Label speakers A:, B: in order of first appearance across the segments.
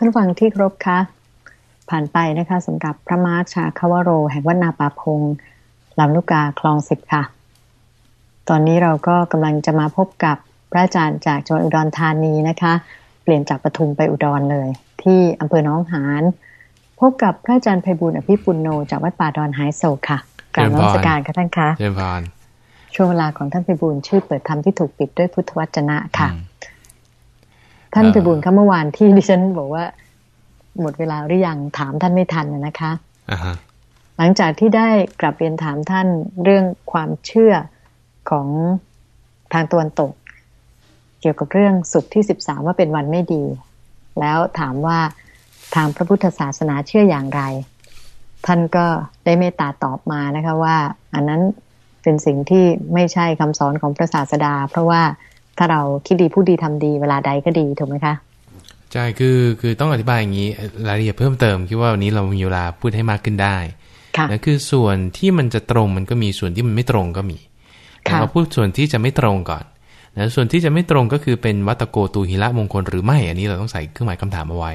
A: ท่านฟังที่ครบคะผ่านไปนะคะสำหรับพระมาร์ชาคาวโร แห่งวัดนาป่าพงลำลูกกาคลองสิบค่ะ ตอนนี้เราก็กำลังจะมาพบกับพระอาจารย์จากจังหวัดอุดรธานีนะคะ เปลี่ยนจากปทุมไปอุดรเลย ที่อำเภอน้องหานพบกับพระอาจารย์ไพบุญอภิปุณโนจากวัดป่าดอนหายโศกค่ะกราบนมัสการค่ะท่านคะ
B: เจริญพร
A: ช่วงเวลาของท่านไพบุญชื่อเปิดธรรมที่ถูกปิดด้วยพุทธวจนะค่ะ ท่านไพบุญค่ะเมื่อวานที่ดิฉันบอกว่า หมดเวลาหรือยังถามท่านไม่ทันนะคะหลังจากที่ได้กลับเรียนถามท่านเรื่องความเชื่อของทางตะวันตก เกี่ยวกับเรื่องสุขที่สิบสามว่าเป็นวันไม่ดี แล้วถามว่าทางพระพุทธศาสนาเชื่ออย่างไร ท่านก็ได้เมตตาตอบมานะคะว่า อันนั้นเป็นสิ่งที่ไม่ใช่คำสอนของพระศาสดา เพราะว่า ถ้าเราคิดดีพูดดีทำดีเวลาใดก็ดีถูกไหมคะ
B: ใช่คือคือต้องอธิบายอย่างนี้รายละเอียดเพิ่มเติมคิดว่าวันนี้เรามีเวลาพูดให้มากขึ้นได้นะคือส่วนที่มันจะตรงมันก็มีส่วนที่มันไม่ตรงก็มีเราพูดส่วนที่จะไม่ตรงก่อนนะส่วนที่จะไม่ตรงก็คือเป็นวัตโกตูหิระมงคลหรือไม่อันนี้เราต้องใส่เครื่องหมายคำถามเอาไว้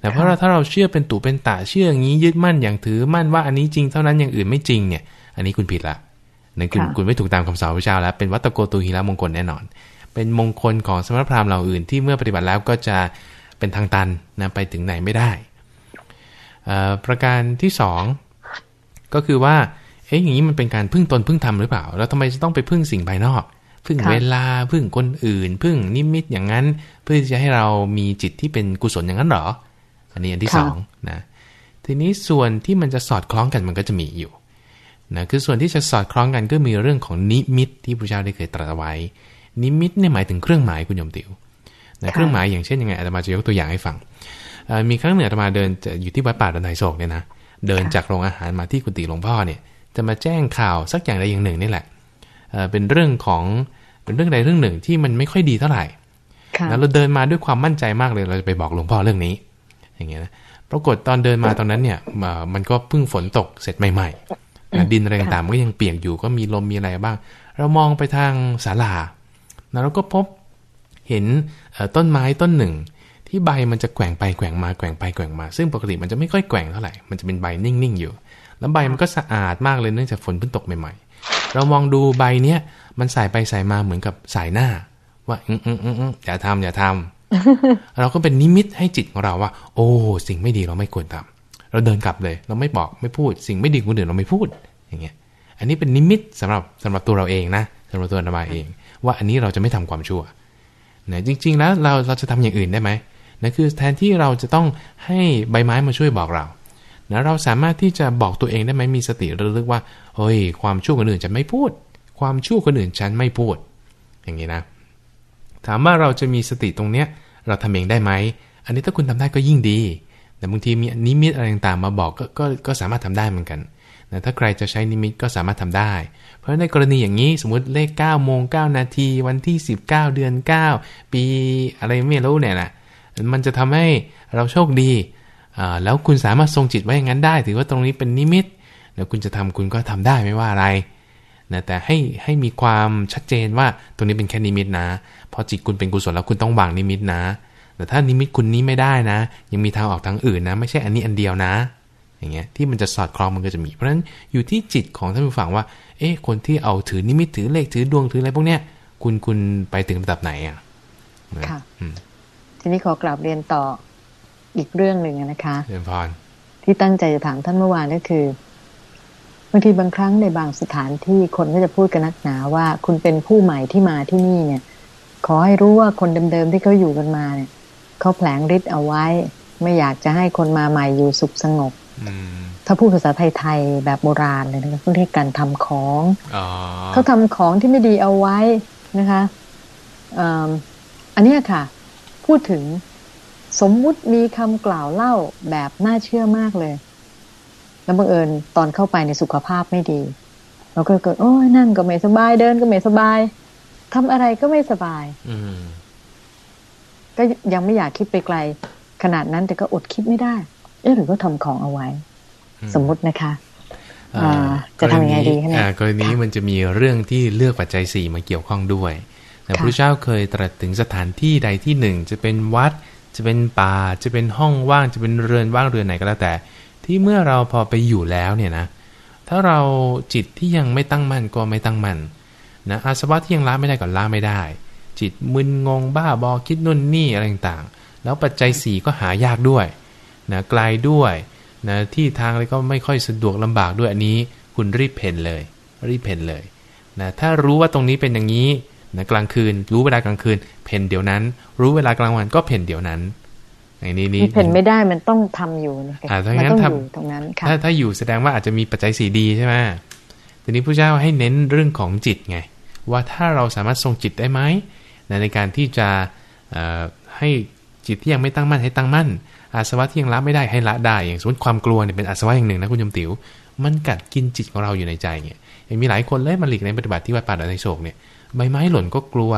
B: แต่เพราะเราถ้าเราเชื่อเป็นตูเป็นตาเชื่ออย่างนี้ยึดมั่นอย่างถือมั่นว่าอันนี้จริงเท่านั้นอย่างอื่นไม่จริงเนี่ย อันนี้คุณผิดละนั่นคุณคุณไม่ถูกตามคำสอนพระเจ้าแล้วเป็นวัตโกตูหิระมงคลแน่นอน เป็นมงคลของสมณพราหมณ์เหล่าอื่น ที่เมื่อปฏิบัติแล้วก็จะเป็นทางตันนะไปถึงไหนไม่ได้ ประการที่สองก็คือว่าเอ๊ะอย่างนี้มันเป็นการพึ่งตนพึ่งธรรมหรือเปล่า แล้วทำไมจะต้องไปพึ่งสิ่งภายนอก พึ่งเวลาพึ่งคนอื่น พึ่งนิมิตอย่างนั้น เพื่อจะให้เรามีจิตที่เป็นกุศลอย่างนั้นหรอ อันนี้อันที่สองนะทีนี้ส่วนที่มันจะสอดคล้องกันมันก็จะมีอยู่นะคือส่วนที่จะสอดคล้องกันก็มีเรื่องของนิมิตที่พระเจ้าได้เคยตรัสไว้ นิมิตเนี่ยหมายถึงเครื่องหมายคุณโยมติวนะเครื่องหมายอย่างเช่นยังไงอาตมาจะยกตัวอย่างให้ฟังมีครั้งหนึ่งอาตมาเดินอยู่ที่วัดป่าดอนไทโศกเนี่ยนะเดินจากโรงอาหารมาที่กุฏิหลวงพ่อเนี่ย จะมาแจ้งข่าวสักอย่างใดอย่างหนึ่งนี่แหละเป็นเรื่องของเป็นเรื่องใดเรื่องหนึ่งที่มันไม่ค่อยดีเท่าไหร่แล้วเราเดินมาด้วยความมั่นใจมากเลยเราจะไปบอกหลวงพ่อเรื่องนี้ อย่างเงี้ยนะปรากฏตอนเดินมาตอนนั้นเนี่ยมันก็เพิ่งฝนตกเสร็จใหม่ๆดินอะไรต่างๆก็ยังเปียกอยู่ก็มีลมมีอะไรบ้าง เรามองไปทางศาลา แล้วเราก็พบเห็นต้นไม้ต้นหนึ่ง ที่ใบมันจะแกว่งไปแกว่งมาแกว่งไปแกว่งมา ซึ่งปกติมันจะไม่ค่อยแกว่งเท่าไหร่ มันจะเป็นใบนิ่งๆอยู่ แล้วใบมันก็สะอาดมากเลยเนื่องจากฝนเพิ่งตกใหม่ๆ เรามองดูใบเนี้ยมันสายไปสายมาเหมือนกับสายหน้า ว่าอืมอืมอืมอย่าทำอย่าทำเราก็เป็นนิมิตให้จิตของเราว่า โอ้สิ่งไม่ดีเราไม่ควรทำเราเดินกลับเลย เราไม่บอกไม่พูด สิ่งไม่ดีคนอื่นเราไม่พูดอย่างเงี้ย อันนี้เป็นนิมิตสำหรับสำหรับตัวเราเองนะสำหรับตัวนามาเอง ว่าอันนี้เราจะไม่ทำความชั่วนะจริง ๆ แล้วเราเราจะทำอย่างอื่นได้ไหมนะคือแทนที่เราจะต้องให้ใบไม้มาช่วยบอกเรานะเราสามารถที่จะบอกตัวเองได้ไหมมีสติระลึกว่าเฮ้ย ความชั่วคนอื่นจะไม่พูด ความชั่วคนอื่นฉันไม่พูด อย่างนี้นะ ถามว่าเราจะมีสติตรงเนี้ยเราทำเองได้ไหม อันนี้ถ้าคุณทำได้ก็ยิ่งดี แต่บางทีมีนิมิตอะไรต่างๆมาบอกก็ก็ก็สามารถทำได้เหมือนกัน ถ้าใครจะใช้นิมิตก็สามารถทำได้ เพราะในกรณีอย่างนี้สมมติเลข9โมง9นาทีวันที่ 19 เดือน 9 ปีอะไรไม่รู้เนี่ยนะมันจะทำให้เราโชคดีแล้วคุณสามารถทรงจิตไว้อย่างนั้นได้ ถือว่าตรงนี้เป็นนิมิตแล้วคุณจะทำคุณก็ทำได้ไม่ว่าอะไรนะแต่ให้ให้มีความชัดเจนว่าตรงนี้เป็นแค่นิมิตนะพอจิตคุณเป็นกุศลแล้วคุณต้องวางนิมิตนะ แต่ถ้านิมิตคุณนี้ไม่ได้นะ ยังมีทางออกทางอื่นนะ ไม่ใช่อันนี้อันเดียวนะ อย่างเงี้ยที่มันจะสอดคล้องมันก็จะมี เพราะฉะนั้นอยู่ที่จิตของท่านผู้ฟังว่า เอ๊ะคนที่เอาถือนิมิตถือฤกษ์ถือดวงถืออะไรพวกเนี้ยคุณคุณไปถึงระดับไหนอะ
A: ค่ะทีนี้ขอกลับเรียนต่ออีกเรื่องหนึ่งนะคะ
B: เรียนพร
A: ที่ตั้งใจจะถามท่านเมื่อวานก็คือบางทีบางครั้งในบางสถานที่คนก็จะพูดกันนักหนาว่า คุณเป็นผู้ใหม่ที่มาที่นี่เนี่ย ขอให้รู้ว่าคนเดิมๆที่เขาอยู่กันมาเนี่ยเขาแผลงฤทธิ์เอาไว้ ไม่อยากจะให้คนมาใหม่อยู่สุขสงบ ถ้าพูดภาษาไทยๆแบบโบราณเลยนะคะเขาเรียกการทำของเขาทำของที่ไม่ดีเอาไว้นะคะอันนี้ค่ะ พูดถึงสมมุติมีคำกล่าวเล่าแบบน่าเชื่อมากเลย แล้วบังเอิญตอนเข้าไปในสุขภาพไม่ดี เราก็เกิดโอ้ยนั่งก็ไม่สบายเดินก็ไม่สบายทำอะไรก็ไม่สบายก็ยังไม่อยากคิดไปไกล ขนาดนั้นแต่ก็อดคิดไม่ได้ เออหรือว่าทำของเอาไว้ สมมุตินะคะจะทำยังไงดีคะเนี่ย
B: กรณีนี้มันจะมีเรื่องที่เลือกปัจจัยสี่มาเกี่ยวข้องด้วยแต่พระเจ้าเคยตรัสถึงสถานที่ใดที่หนึ่ง จะเป็นวัด จะเป็นป่า จะเป็นห้องว่าง จะเป็นเรือนว่างเรือนไหนก็แล้วแต่ ที่เมื่อเราพอไปอยู่แล้วเนี่ยนะ ถ้าเราจิตที่ยังไม่ตั้งมั่นก็ไม่ตั้งมั่นนะอาสวะที่ยังละไม่ได้ก็ละไม่ได้ จิตมึนงงบ้าบอคิดนู่นนี่อะไรต่างๆ แล้วปัจจัยสี่ก็หายากด้วย นะไกลด้วยนะที่ทางอะไรก็ไม่ค่อยสะดวกลำบากด้วยอันนี้ คุณรีบเพ่นเลย รีบเพ่นเลยนะถ้ารู้ว่าตรงนี้เป็นอย่างนี้นะกลางคืน รู้เวลากลางคืน เพ่นเดี๋ยวนั้น รู้เวลากลางวันก็เพ่นเดี๋ยวนั้น
A: ในนี้นี้เพ่นไม่ได้มันต้องทำอยู่นะ
B: ถ้างั้นทำตรงนั้นถ้าถ้าอยู่แสดงว่าอาจจะมีปัจจัยสี่ดีใช่ไหมทีนี้พระเจ้าให้เน้นเรื่องของจิตไง ว่าถ้าเราสามารถทรงจิตได้ไหมในการที่จะให้จิตที่ยังไม่ตั้งมั่นให้ตั้งมั่น อาสวะที่ยังละไม่ได้ให้ละได้ อย่างสมมติความกลัวเนี่ยเป็นอาสวะอย่างหนึ่งนะคุณยมติว๋วมันกัดกินจิตของเราอยู่ในใจเนี่ยยังมีหลายคนเลยมาหลีกในปฏิบัติที่วัดป่าดอนไนโศกเนี่ยใบไม้หล่นก็กลัว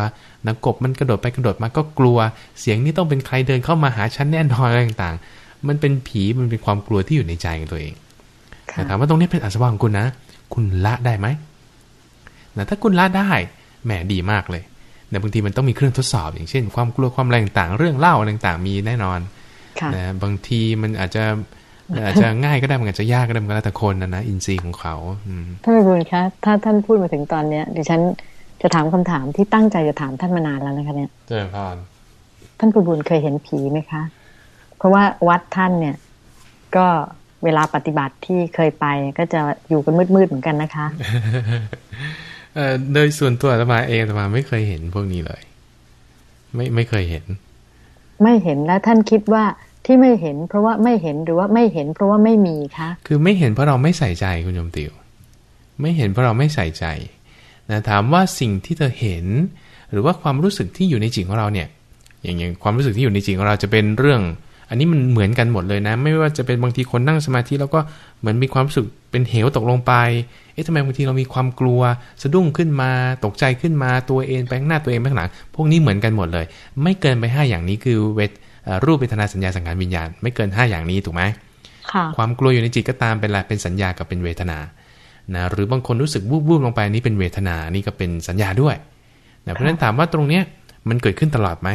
B: นักกบมันกระโดดไปกระโดดมาก็กลัว เสียงนี้ต้องเป็นใครเดินเข้ามาหาฉันแน่นอนอะไรต่างๆ มันเป็นผีมันเป็นความกลัวที่อยู่ในใจของตัวเองแต่ถามว่าตรงนี้เป็นอาสวะของคุณนะ คุณละได้ไหมนะถ้าคุณละได้แหมดีมากเลยแต่บางทีมันต้องมีเครื่องทดสอบ อย่างเช่น ความกลัวความอะไรต่างๆเรื่องเล่าอะไรต่างๆมีแน่นอน นะบางทีมันอาจจะอาจจะง่ายก็ได้มันอาจจะยากก็ได้มันก็แล้วแต่คนนะนะอินทรีย์ของเขา
A: ท่านบุญคะถ้าท่านพูดมาถึงตอนเนี้ยดิฉันจะถามคำถามที่ตั้งใจจะถามท่านมานานแล้วนะคะเนี่ย
B: เจริญพร
A: ท่านผู้บุญเคยเห็นผีไหมคะ เพราะว่าวัดท่านเนี่ย ก็เวลาปฏิบัติที่เคยไปก็จะอยู่กันมืดๆเหมือนกันนะคะ
B: เอโดยส่วนตัวธรรมาเองธรรมาไม่เคยเห็นพวกนี้เลย ไม่ไม่เคยเห็น
A: ไม่เห็นแล้วท่านคิดว่าที่ไม่เห็น เพราะว่าไม่เห็นหรือว่าไม่เห็น เพราะว่าไม่มีคะ
B: คือไม่เห็นเพราะเราไม่ใส่ใจคุณโยมติว ไม่เห็นเพราะเราไม่ใส่ใจนะถามว่าสิ่งที่เธอเห็น หรือว่าความรู้สึกที่อยู่ในจิตของเราเนี่ย อย่างอย่างความรู้สึกที่อยู่ในจิตของเราจะเป็นเรื่อง อันนี้มันเหมือนกันหมดเลยนะ ไม่ว่าจะเป็นบางทีคนนั่งสมาธิแล้วก็เหมือนมีความรู้สึกเป็นเหวตกลงไป เอ๊ะทำไมบางทีเรามีความกลัวสะดุ้งขึ้นมา ตกใจขึ้นมาตัวเองไปข้างหน้าตัวเองไปข้างหลังพวกนี้เหมือนกันหมดเลย ไม่เกินไปห้าอย่างนี้คือเวทรูปเวทนาสัญญาสังขารวิญญาณ ไม่เกิน 5 อย่างนี้ถูกไหมความกลัวอยู่ในจิตก็ตามเป็นอะไรเป็นสัญญากับเป็นเวทนานะหรือบางคนรู้สึกวูบวูบลงไปนี่เป็นเวทนานี่ก็เป็นสัญญาด้วยนะเพราะฉะนั้นถามว่าตรงเนี้ยมันเกิดขึ้นตลอดไหม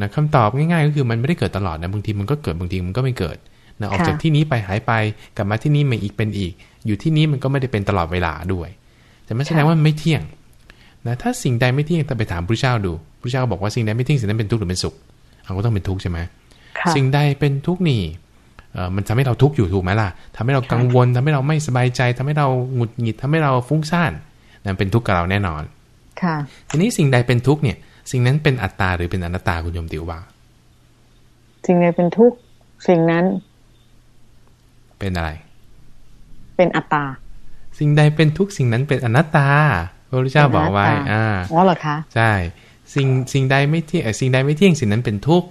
B: นะคำตอบง่ายๆก็คือมันไม่ได้เกิดตลอดนะบางทีมันก็เกิดบางทีมันก็ไม่เกิดนะออกจากที่นี้ไปหายไปกลับมาที่นี้มาอีกเป็นอีก อยู่ที่นี้มันก็ไม่ได้เป็นตลอดเวลาด้วย แต่ไม่แสดงว่าไม่เที่ยงนะถ้าสิ่งใดไม่เที่ยงต้องไปถามพระเจ้าดูพระเจ้าบอกว่าสิ่งใดไม่เที่ยงสิ่งนั้นเป็นทุกข์หรือเป็นสุขเราก็ต้องเป็นทุกข์ใช่ไหมสิ่งใดเป็นทุกข์นี่มันทำให้เราทุกข์อยู่ถูกไหมล่ะทำให้เรากังวลทำให้เราไม่สบายใจทำให้เราหงุดหงิดทำให้เราฟุ้งซ่านนั่นเป็นทุกข์กับเราแน่นอน
A: ค่ะ
B: ทีนี้สิ่งใดเป็นทุกข์เนี่ย สิ่งนั้นเป็นอัตตาหรือเป็นอนัตตาคุณโยมติวว่า
A: สิ่งใดเป็นทุกข์สิ่งนั้น
B: เป็นอะไร
A: เป็นอัตตา
B: สิ่งใดเป็นทุกข์สิ่งนั้นเป็นอนัตตาพระพุทธเจ้าบอกไว้ อ่า
A: อ๋อเหรอคะ
B: ใช่ สิ่งสิ่งใดไม่เที่ยงสิ่งใดไม่เที่ยงสิ่งนั้นเป็นทุกข์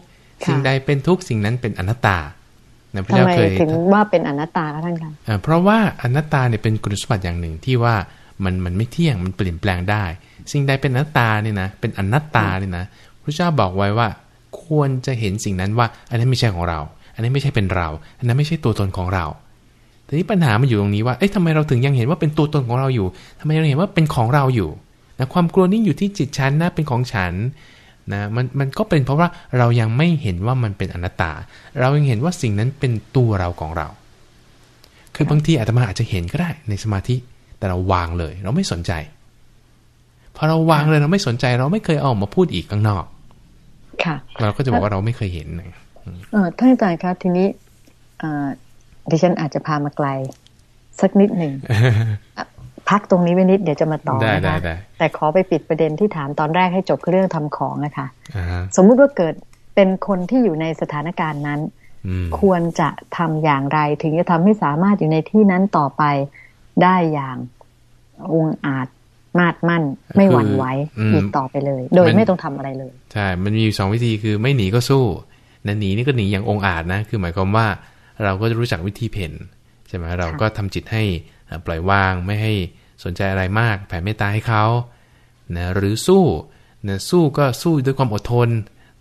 B: สิ่งใดเป็นทุกข์สิ่งนั้นเป็นอนัตตา
A: นะพระเจ้าเคยถึงว่าเป็นอนัตตาท่านคะ
B: เพราะว่าอนัตตาเนี่ยเป็นคุณสมบัติอย่างหนึ่งที่ว่ามันมันไม่เที่ยงมันเปลี่ยนแปลงได้ สิ่งใดเป็นอนัตตาเนี่ยนะเป็นอนัตตาเนี่ยนะพระเจ้าบอกไว้ว่า ควรจะเห็นสิ่งนั้นว่า อันนั้นไม่ใช่ของเรา อันนั้นไม่ใช่เป็นเรา อันนั้นไม่ใช่ตัวตนของเราแต่นี้ปัญหามันอยู่ตรงนี้ว่าเอ๊ะทำไมเราถึงยังเห็นว่าเป็นตัวตนของเราอยู่ทำไมเราเห็นว่าเป็นของเราอยู่นะความกลัวนี่อยู่ที่จิตฉันนะเป็นของฉันนะมันมันก็เป็นเพราะว่าเรายังไม่เห็นว่ามันเป็นอนัตตา เรายังเห็นว่าสิ่งนั้นเป็นตัวเราของเรา คือบางทีอาตมาอาจจะเห็นก็ได้ในสมาธิ แต่เราวางเลย เราไม่สนใจ พอเราวางเลยเราไม่สนใจเราไม่เคยออกมาพูดอีกข้างนอก
A: ค่ะ
B: เราก็จะบอกว่าเราไม่เคยเห็น
A: เออท่านอาจารย์ครับทีนี้ดิฉันอาจจะพามาไกล สักนิดหนึ่งพักตรงนี้ไว้นิดเดี๋ยวจะมาต่อนะคะแต่ขอไปปิดประเด็นที่ถามตอนแรกให้จบคือเรื่องทำของนะคะสมมุติว่าเกิดเป็นคนที่อยู่ในสถานการณ์นั้น ควรจะทำอย่างไร ถึงจะทำให้สามารถอยู่ในที่นั้นต่อไปได้อย่างองอาจ มาดมั่น ไม่หวั่นไหวอีกต่อไปเลย โดยไม่ต้องทำอะไรเลย
B: ใช่มันมีสองวิธีคือไม่หนีก็สู้นะหนีนี่ก็หนีอย่างองอาจนะ คือหมายความว่าเราก็จะรู้จักวิธีเพ่นใช่ไหมเราก็ทำจิตให้ปล่อยวางไม่ให้สนใจอะไรมากแผ่เมตตาให้เขานะหรือสู้นะสู้ก็สู้ด้วยความอดทน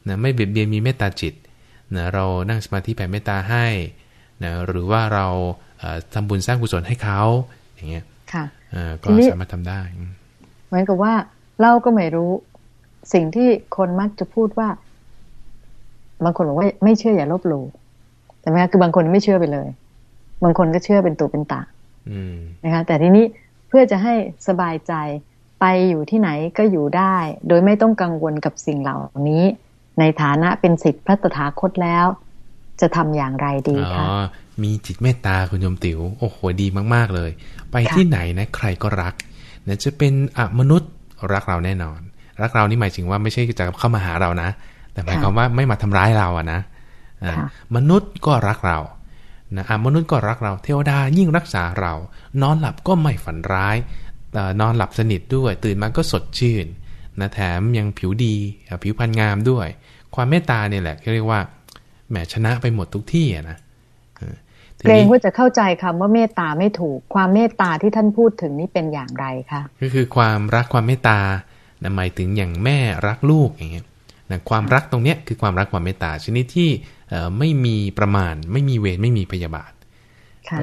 B: นะไม่เบียดเบียนมีเมตตาจิตนะเรานั่งสมาธิแผ่เมตตาให้นะหรือว่าเราทำบุญสร้างกุศลให้เขาอย่างเงี้ย
A: ค่ะ
B: ก็สามารถทำได้
A: เห มือนกับว่าเราก็ไม่รู้สิ่งที่คนมักจะพูดว่า บางคนบอกว่าไม่เชื่ออย่าลบหลู่แต่ไหมคะคือบางคนไม่เชื่อไปเลย บางคนก็เชื่อเป็นตัวเป็นตานะคะแต่ทีนี้เพื่อจะให้สบายใจไปอยู่ที่ไหนก็อยู่ได้ โดยไม่ต้องกังวลกับสิ่งเหล่านี้ ในฐานะเป็นสิทธิพระตถาคตแล้ว จะทำอย่างไรดีคะอ๋อ
B: มีจิตเมตตาคุณโยมติว๋วโอ้โหดีมาก ๆ เลย ไปที่ไหนนะ ใครก็รัก เนี่ยจะเป็นอมนุษย์รักเราแน่นอน รักเรานี่หมายถึงว่าไม่ใช่จะเข้ามาหาเรานะ แต่หมายความว่าไม่มาทำร้ายเราอะนะมนุษย์ก็รักเรานะมนุษย์ก็รักเรา เทวดายิ่งรักษาเรา นอนหลับก็ไม่ฝันร้าย นอนหลับสนิทด้วย ตื่นมาก็สดชื่นนะแถมยังผิวดีผิวพรรณงามด้วย ความเมตตาเนี่ยแหละเรียกว่าแหมชนะไปหมดทุกที่นะ
A: เกรงว่าจะเข้าใจคำว่าเมตตาไม่ถูก ความเมตตาที่ท่านพูดถึงนี่เป็นอย่างไรคะ
B: ก็คือความรักความเมตตาหมายถึงอย่างแม่รักลูกอย่างเงี้ยนะความรักตรงเนี้ยคือความรักความเมตตาชนิดที่ไม่มีประมาณ ไม่มีเวรไม่มีพยาบาท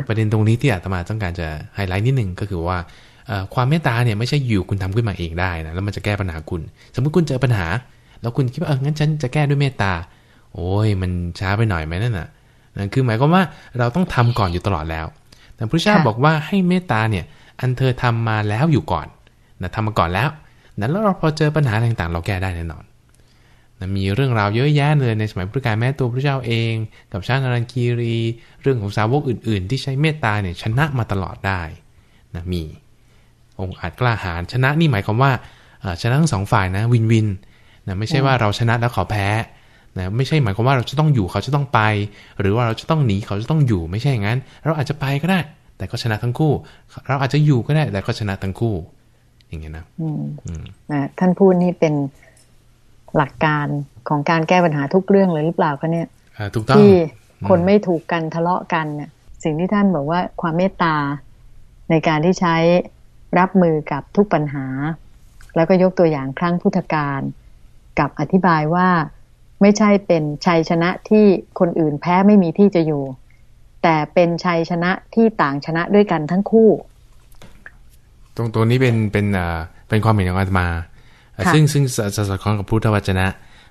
B: ประเด็นตรงนี้ที่อาตมาต้องการจะไฮไลท์นิดนึงก็คือว่าความเมตตาเนี่ยไม่ใช่อยู่คุณทำขึ้นมาเองได้นะแล้วมันจะแก้ปัญหาคุณ สมมติคุณเจอปัญหา แล้วคุณคิดว่าเอองั้นฉันจะแก้ด้วยเมตตา โอ้ยมันช้าไปหน่อยไหมนั่นน่ะ นั่นคือหมายความว่าเราต้องทำก่อนอยู่ตลอดแล้ว แต่พระเจ้าบอกว่าให้เมตตาเนี่ย อันเธอทำมาแล้วอยู่ก่อนนะทำมาก่อนแล้วนั้นแล้วเราพอเจอปัญหาต่างๆ เราแก้ได้แน่นอนนะมีเรื่องราวเยอะแยะเลยในสมัยพุทธกาลแม้ตัวพระเจ้าเอง กับชาตินารันคีรี เรื่องของสาวกอื่น ๆ ที่ใช้เมตตาเนี่ยชนะมาตลอดได้นะมีองค์อาจกล้าหาญชนะนี่หมายความว่าชนะทั้งสองฝ่ายนะวินวินนะไม่ใช่ว่าเราชนะแล้วเขาแพ้ นะไม่ใช่หมายความว่าเราจะต้องอยู่เขาจะต้องไป หรือว่าเราจะต้องหนีเขาจะต้องอยู่ไม่ใช่อย่างนั้น เราอาจจะไปก็ได้ แต่ก็ชนะทั้งคู่ เราอาจจะอยู่ก็ได้ แต่ก็ชนะทั้งคู่ อย่างเงี้ยนะ
A: อืมนะท่านพูดนี่เป็นหลักการของการแก้ปัญหาทุกเรื่องเลยหรือเปล่าคะเนี่ย
B: ถูกต้อง
A: ที่คนไม่ถูกกันทะเลาะกันเนี่ยสิ่งที่ท่านบอกว่าความเมตตาในการที่ใช้รับมือกับทุกปัญหา แล้วก็ยกตัวอย่างครั้งพุทธกาลกับอธิบายว่า ไม่ใช่เป็นชัยชนะที่คนอื่นแพ้ไม่มีที่จะอยู่ แต่เป็นชัยชนะที่ต่างชนะด้วยกันทั้งคู่
B: ตรงตัวนี้เป็นเป็นอ่าเป็นความเห็นของอาตมา ซึ่งซึ่งสอดคล้องกับพุทธวจนะ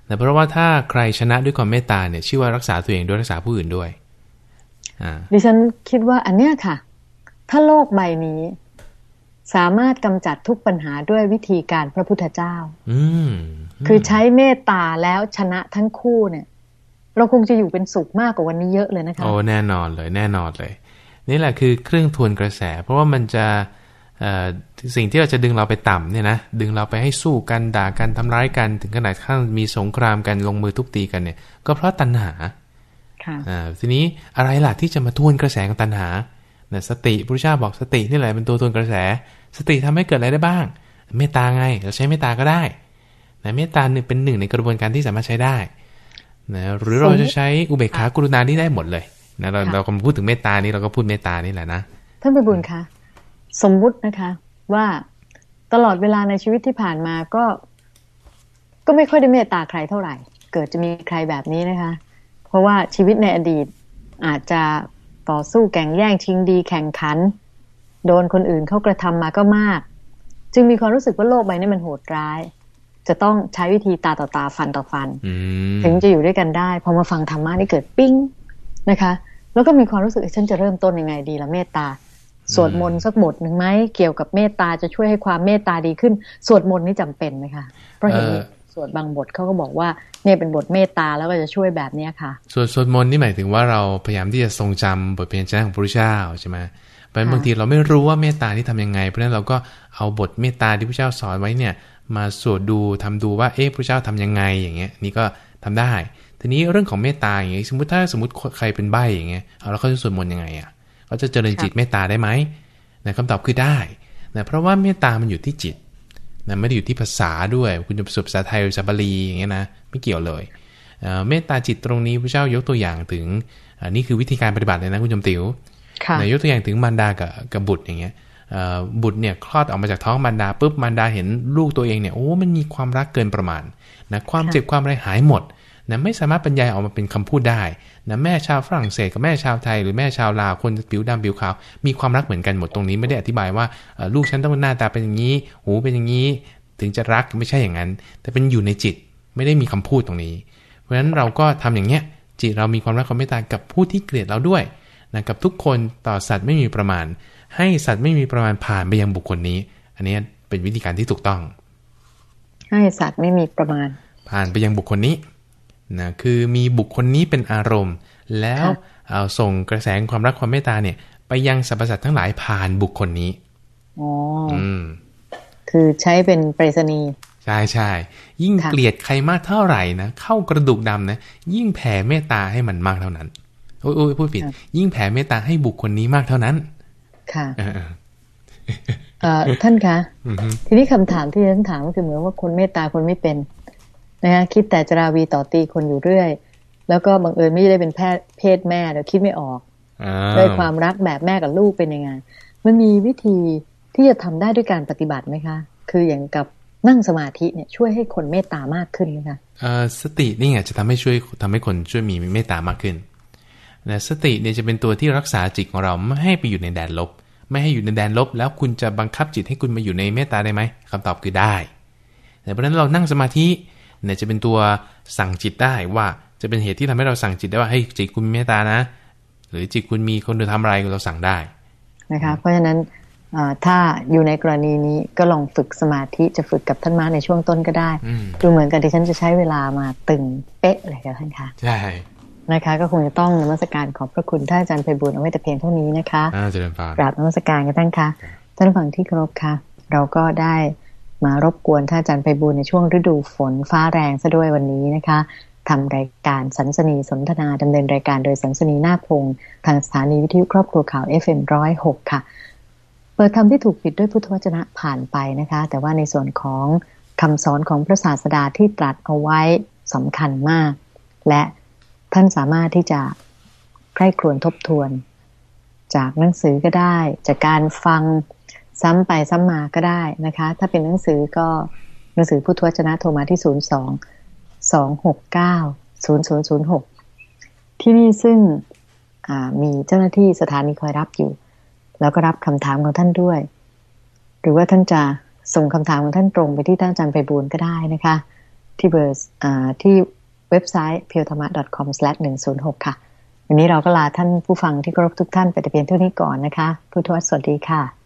B: แต่เพราะว่าถ้าใครชนะด้วยความเมตตาเนี่ยชื่อว่ารักษาตัวเองด้วยรักษาผู้อื่นด้วย
A: ดิฉันคิดว่าอันเนี้ยค่ะ ถ้าโลกใบนี้ สามารถกำจัดทุกปัญหาด้วยวิธีการพระพุทธเจ้า
B: อื
A: คือใช้เมตตาแล้วชนะทั้งคู่เนี่ย เราคงจะอยู่เป็นสุขมากกว่าวันนี้เยอะเลยนะคะ
B: โอ้แน่นอนเลย แน่นอนเลย นี่แหละคือเครื่องทวนกระแส เพราะว่ามันจะสิ่งที่เราจะดึงเราไปต่ำเนี่ยนะดึงเราไปให้สู้กันด่ากันทำร้ายกันถึงขนาดขั้นมีสงครามกันลงมือทุบตีกันเนี่ย ก็เพราะตัณหา
A: ค่ะ
B: ทีนี้อะไรล่ะที่จะมาทวนกระแสของตัณหาเนี่ยสติพระเจ้าบอกสตินี่แหละเป็นตัวทวนกระแส สติทำให้เกิดอะไรได้บ้าง เมตตาไง เราใช้เมตตาก็ได้นะเมตตาหนึ่งเป็นหนึ่งในกระบวนการที่สามารถใช้ได้นะหรือเราจะใช้อุเบกขากรุณาที่ได้หมดเลยนะเราเราก็พูดถึงเมตตานี้เราก็พูดเมตตานี่แหละนะ
A: ท่านประบุญคะสมมุตินะคะว่าตลอดเวลาในชีวิตที่ผ่านมาก็ ก็ไม่ค่อยได้เมตตาใครเท่าไหร่ เกิดจะมีใครแบบนี้นะคะ เพราะว่าชีวิตในอดีตอาจจะต่อสู้แข่งแย่งชิงดีแข่งขัน โดนคนอื่นเขากระทำมาก็มาก จึงมีความรู้สึกว่าโลกใบนี้มันโหดร้าย จะต้องใช้วิธีตาต่อตาฟันต่อฟัน ถึงจะอยู่ด้วยกันได้พอมาฟังธรรมะนี่เกิดปิ้งนะคะ แล้วก็มีความรู้สึกฉันจะเริ่มต้นยังไงดีละเมตตาสวดมนต์สักบทหนึ่งไหมเกี่ยวกับเมตตาจะช่วยให้ความเมตตาดีขึ้น สวดมนต์นี่จำเป็นไหมคะเพราะเห็นสวดบางบทเขาก็บอกว่าเนี่ยเป็นบทเมตตาแล้วก็จะช่วยแบบนี้ค่ะ
B: สวดสวดมนต์นี่หมายถึงว่าเราพยายามที่จะทรงจำบทเพลงชนะของพระพุทธเจ้าใช่ไหม เพราะบางทีเราไม่รู้ว่าเมตตาที่ทํำยังไง เพราะฉะนั้นเราก็เอาบทเมตตาที่พระเจ้าสอนไว้เนี่ยมาสวดดูทำดูว่าเอ๊ะพระเจ้าทํำยังไงอย่างเงี้ยนี่ก็ทำได้ ทีนี้เรื่องของเมตตาอย่างเงี้ยสมมติถ้าสมมติใครเป็นใบอย่างเงี้ยเอาแล้วเขาจะสวดมนต์ยังไงอะเขาจะเจริญจิตเมตตาได้ไหมนะคำตอบคือได้นะเพราะว่าเมตตามันอยู่ที่จิตนะไม่ได้อยู่ที่ภาษาด้วย คุณจะสวดภาษาไทยหรือภาษาบาลีอย่างเงี้ยนะไม่เกี่ยวเลยเมตตาจิตตรงนี้พระเจ้ายกตัวอย่างถึงนี่คือวิธีการปฏิบัติเลยนะคุณจมติว๋ว ยกตัวอย่างถึงมารดากับกับบุตรอย่างเงี้ยบุตรเนี่ยคลอดออกมาจากท้องมารดาปุ๊บมารดาเห็นลูกตัวเองเนี่ยโอ้มันมีความรักเกินประมาณนะความเจ็บความอะไรหายหมดนะไม่สามารถบรรยายออกมาเป็นคำพูดได้นะแม่ชาวฝรั่งเศสกับแม่ชาวไทย หรือแม่ชาวลาวคนผิวดำผิวขาวมีความรักเหมือนกันหมดตรงนี้ไม่ได้อธิบายว่าลูกฉันต้องหน้าตาเป็นอย่างนี้ หูเป็นอย่างนี้ ถึงจะรักไม่ใช่อย่างนั้น แต่เป็นอยู่ในจิตไม่ได้มีคำพูดตรงนี้ เพราะฉะนั้นเราก็ทำอย่างเนี้ยจิตเรามีความรักความเมตตากับผู้ที่เกลียดเราด้วย นะกับทุกคนต่อสัตว์ไม่มีประมาณ ให้สัตว์ไม่มีประมาณผ่านไปยังบุคคลนี้ อันนี้เป็นวิธีการที่ถูกต้อง
A: ให้สัตว์ไม่มีประมาณ
B: ผ่านไปยังบุคคลนี้นะคือมีบุคคลนี้เป็นอารมณ์ แล้วเอาส่งกระแสความรักความเมตตาเนี่ย ไปยังสรรพสัตว์ทั้งหลายผ่านบุคคลนี้
A: อ๋ออืมคือใช้เป็นไปรษณีย์
B: ใช่ใช่ยิ่งเกลียดใครมากเท่าไหร่นะเข้ากระดูกดำนะยิ่งแผ่เมตตาให้มันมากเท่านั้น โอ้ยพูดผิด ยิ่งแผ่เมตตาให้บุคคลนี้มากเท่านั้น
A: ค่ะท่านคะทีนี้คำถามที่ท่านถามก็คือเหมือนว่าคนเมตตาคนไม่เป็นนะคะคิดแต่จราวีต่อตีคนอยู่เรื่อย แล้วก็บังเอิญไม่ได้เป็นแพทย์เพศแม่เดี๋ยวคิดไม่ออกด้วยความรักแบบแม่กับลูกเป็นยังไงมันมีวิธีที่จะทำได้ด้วยการปฏิบัติไหมคะ คืออย่างกับนั่งสมาธิเนี่ยช่วยให้คนเมตตามากขึ้นไหมคะ
B: สตินี่ไงจะทำให้ช่วยทำให้คนช่วยมีเมตตามากขึ้น นะสติเนี่ยจะเป็นตัวที่รักษาจิตของเราไม่ให้ไปอยู่ในแดนลบ ไม่ให้อยู่ในแดนลบ แล้วคุณจะบังคับจิตให้คุณมาอยู่ในเมตตาได้ไหมคำตอบคือได้แต่เพราะฉะนั้นเรานั่งสมาธิเนี่ยจะเป็นตัวสั่งจิตได้ว่าจะเป็นเหตุที่ทำให้เราสั่งจิตได้ว่าให้จิตคุณมีเมตตานะ หรือจิตคุณมีคนดูทำอะไรเราสั่งได้
A: นะคะเพราะฉะนั้นถ้าอยู่ในกรณีนี้ก็ลองฝึกสมาธิจะฝึกกับท่านมาในช่วงต้นก็ได้ ดูเหมือนกันที่ฉันจะใช้เวลามาตึงเป๊ะเลยค่ะท่านคะ
B: ใช่
A: นะคะ ก็คงจะต้องนมัสการขอบพระคุณท่านอาจารย์ไพบุญเอาไว้แต่เพียงเท่านี้นะคะ
B: อ่าเจริญ
A: พรกราบนมัสการกันท่านคะท่านฝั่งที่เคารพค่ะ เราก็ได้มารบกวนท่านอาจารย์ไพบุญในช่วงฤดูฝนฟ้าแรงซะด้วยวันนี้นะคะทำรายการสันสนีสนทนาดำเนินรายการโดยสันสนีนาพงทางสถานีวิทยุครอบครัวข่าว FM106 ค่ะ เปิดธรรมที่ถูกปิดด้วยพุทธวจนะผ่านไปนะคะ แต่ว่าในส่วนของคำสอนของพระศาสดาที่ตรัสเอาไว้สำคัญมาก และ ท่านสามารถที่จะใคร่ครวญทบทวน จากหนังสือก็ได้ จากการฟังซ้ำไปซ้ำมาก็ได้นะคะ ถ้าเป็นหนังสือก็หนังสือพุทวจนะโทรมาที่ศูนย์สองสองหกเก้าศูนย์ศูนย์ศูนย์หกที่นี่ซึ่งมีเจ้าหน้าที่สถานีคอยรับอยู่ แล้วก็รับคำถามของท่านด้วย หรือว่าท่านจะส่งคำถามของท่านตรงไปที่ท่านอาจารย์ไปบูลก็ได้นะคะ ที่เบอร์ที่ เว็บไซต์ p i o t h a m a c o m 1 0 6ค่ะ วันนี้เราก็ลาท่านผู้ฟังที่เคารพทุกท่านไปแต่เพียงเท่านี้ก่อนนะคะผู้ทวสวัสดีค่ะ